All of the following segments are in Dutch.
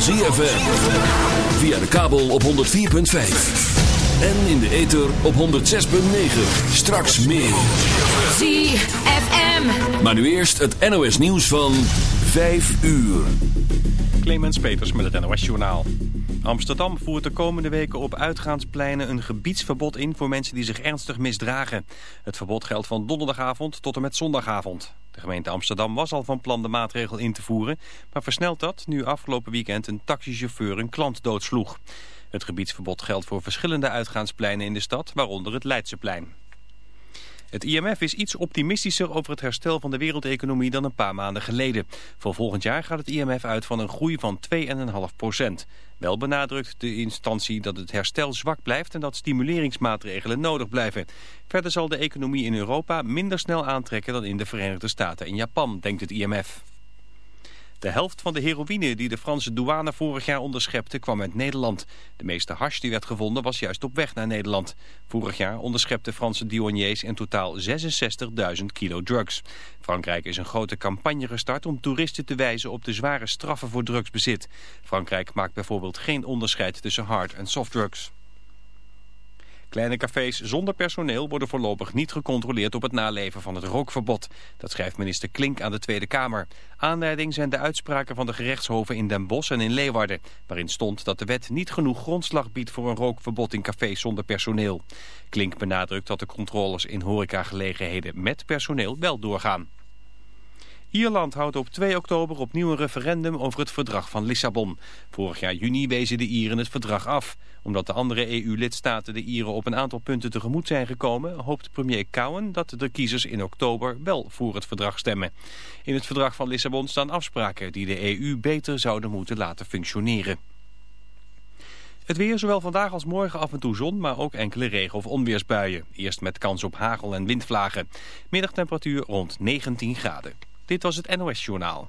van ZFM. Via de kabel op 104.5. En in de ether op 106.9. Straks meer. ZFM. Maar nu eerst het NOS nieuws van 5 uur. Clemens Peters met het NOS Journaal. Amsterdam voert de komende weken op uitgaanspleinen een gebiedsverbod in voor mensen die zich ernstig misdragen. Het verbod geldt van donderdagavond tot en met zondagavond. Gemeente Amsterdam was al van plan de maatregel in te voeren, maar versnelt dat nu afgelopen weekend een taxichauffeur een klant doodsloeg. Het gebiedsverbod geldt voor verschillende uitgaanspleinen in de stad, waaronder het Leidseplein. Het IMF is iets optimistischer over het herstel van de wereldeconomie dan een paar maanden geleden. Voor volgend jaar gaat het IMF uit van een groei van 2,5 procent. Wel benadrukt de instantie dat het herstel zwak blijft en dat stimuleringsmaatregelen nodig blijven. Verder zal de economie in Europa minder snel aantrekken dan in de Verenigde Staten en Japan, denkt het IMF. De helft van de heroïne die de Franse douane vorig jaar onderschepte kwam uit Nederland. De meeste hash die werd gevonden was juist op weg naar Nederland. Vorig jaar onderschepten Franse douaniers in totaal 66.000 kilo drugs. Frankrijk is een grote campagne gestart om toeristen te wijzen op de zware straffen voor drugsbezit. Frankrijk maakt bijvoorbeeld geen onderscheid tussen hard en softdrugs. Kleine cafés zonder personeel worden voorlopig niet gecontroleerd op het naleven van het rookverbod. Dat schrijft minister Klink aan de Tweede Kamer. Aanleiding zijn de uitspraken van de gerechtshoven in Den Bosch en in Leeuwarden. Waarin stond dat de wet niet genoeg grondslag biedt voor een rookverbod in cafés zonder personeel. Klink benadrukt dat de controles in horecagelegenheden met personeel wel doorgaan. Ierland houdt op 2 oktober opnieuw een referendum over het verdrag van Lissabon. Vorig jaar juni wezen de Ieren het verdrag af. Omdat de andere EU-lidstaten de Ieren op een aantal punten tegemoet zijn gekomen... hoopt premier Cowen dat de kiezers in oktober wel voor het verdrag stemmen. In het verdrag van Lissabon staan afspraken die de EU beter zouden moeten laten functioneren. Het weer, zowel vandaag als morgen af en toe zon, maar ook enkele regen- of onweersbuien. Eerst met kans op hagel en windvlagen. Middagtemperatuur rond 19 graden. Dit was het NOS Journaal.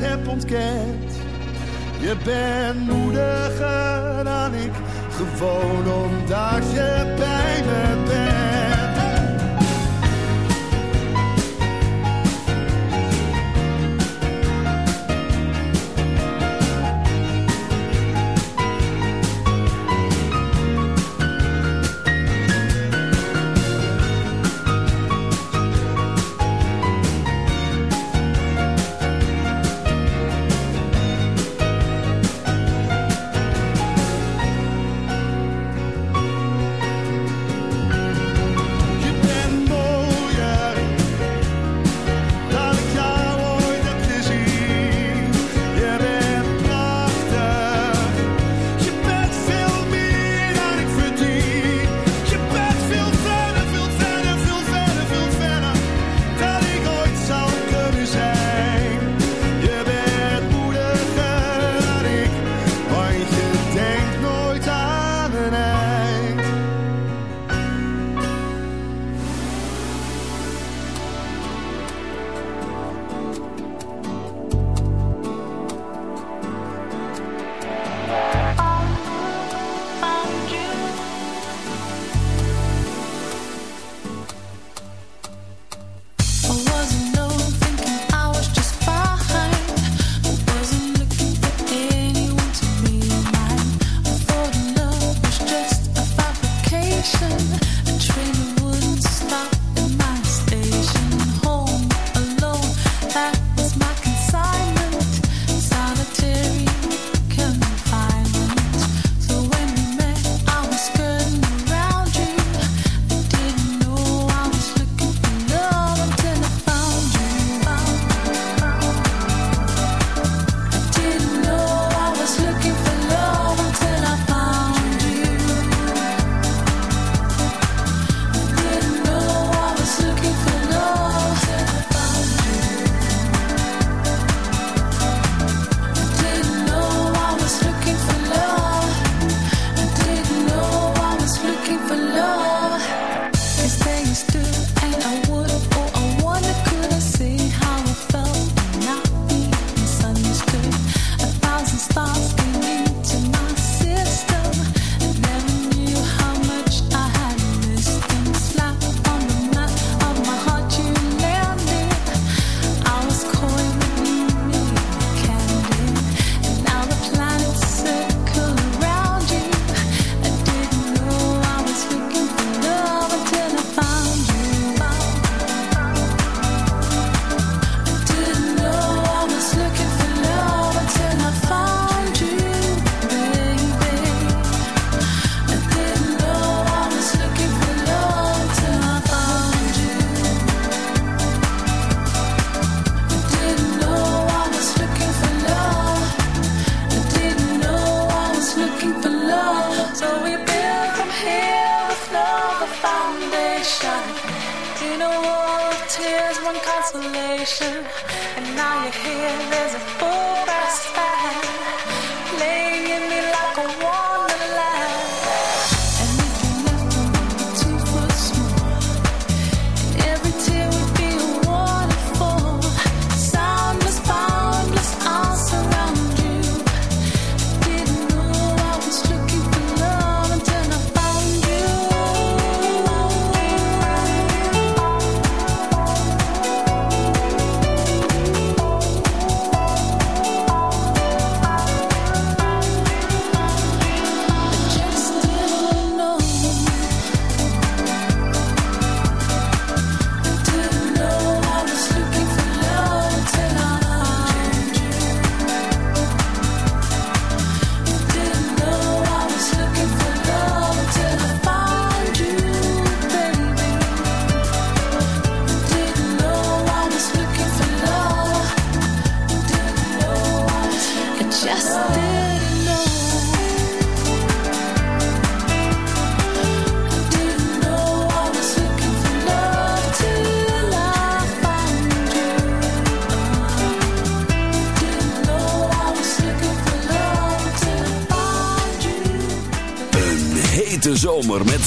heb ontkend. Je bent moediger dan ik, gewoon omdat je bij me bent.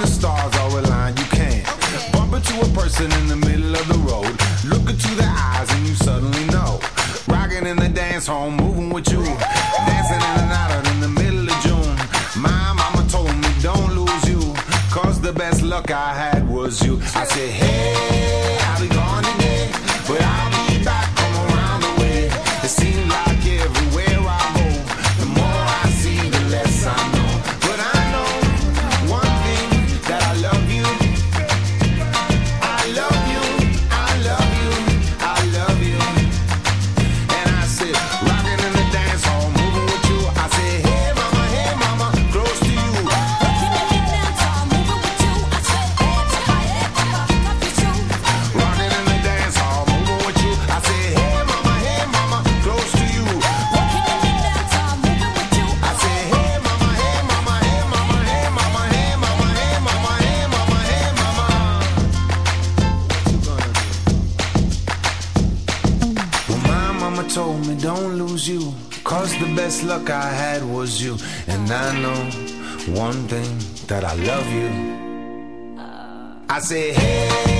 the stars are aligned, you can. Okay. Bump into a person in the middle of the road. Look into their eyes and you suddenly know. Rocking in the dance hall, moving with you. Dancing in the night out in the middle of June. My mama told me don't lose you. Cause the best luck I had was you. I said, hey. you. And I know one thing that I love you. I said, hey.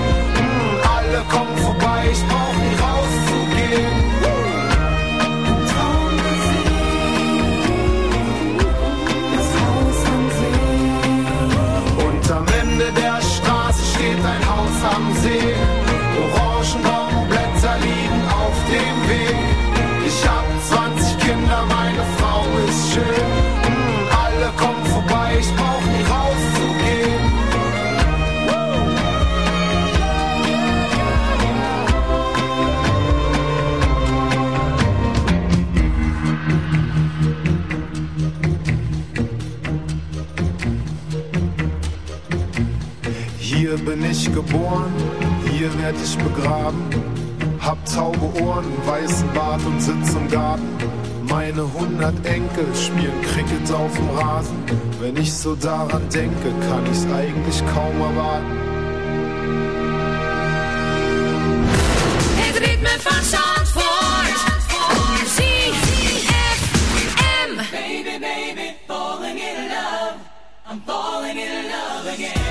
bin ich geboren, hier werd ich begraben. Hab taube Ohren, weißen Bart und sitz im Garten. Meine hundert Enkel spielen Cricket auf dem Rasen. Wenn ich so daran denke, kann ich's eigentlich kaum erwarten. Het ritme van Zandvoort. Zandvoort. Baby, baby, falling in love. I'm falling in love again.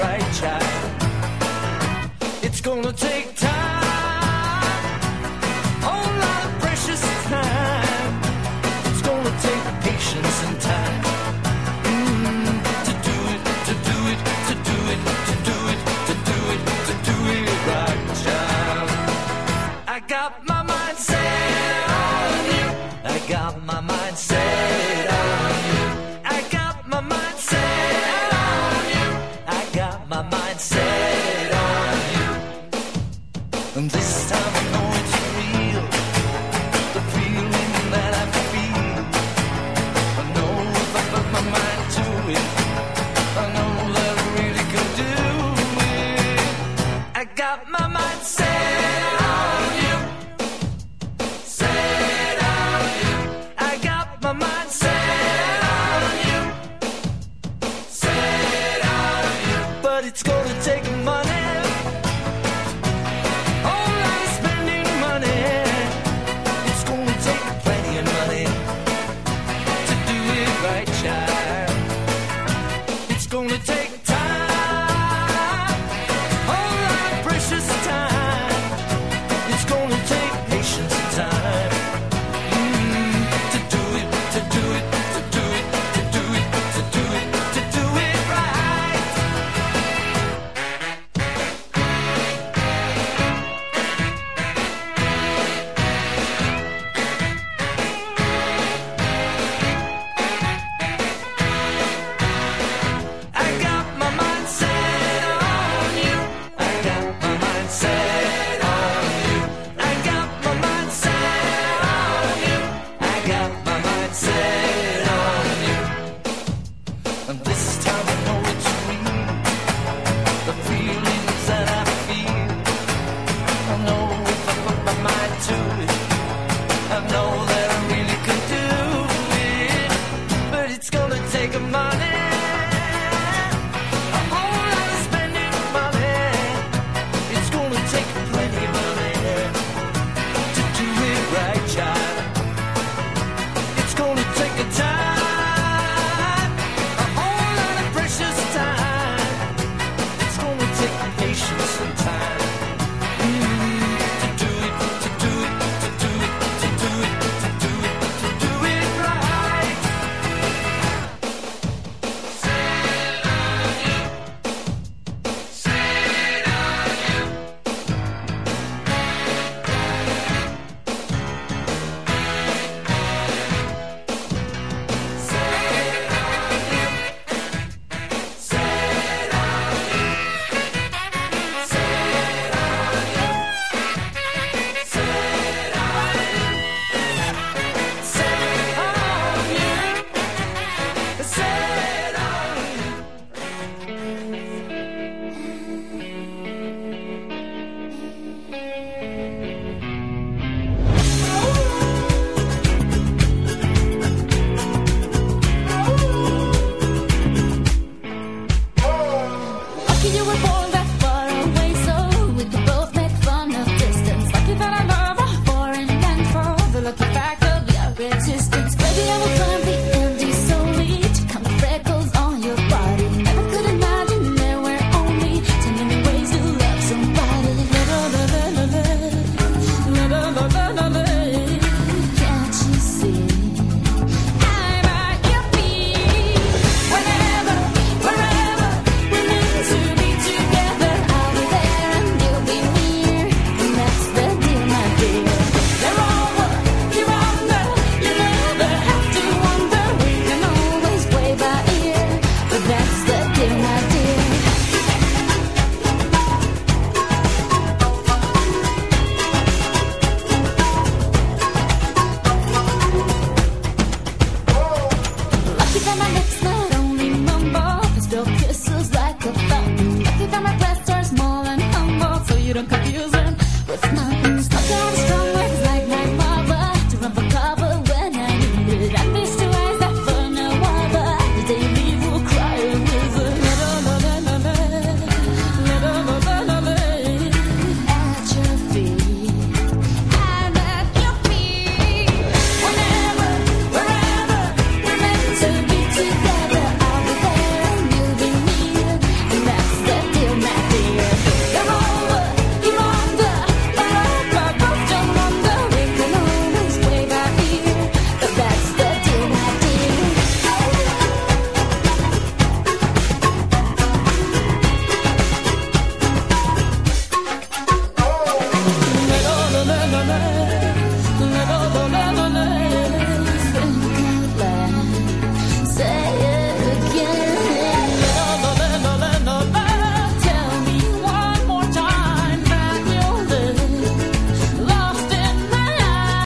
right child. It's gonna take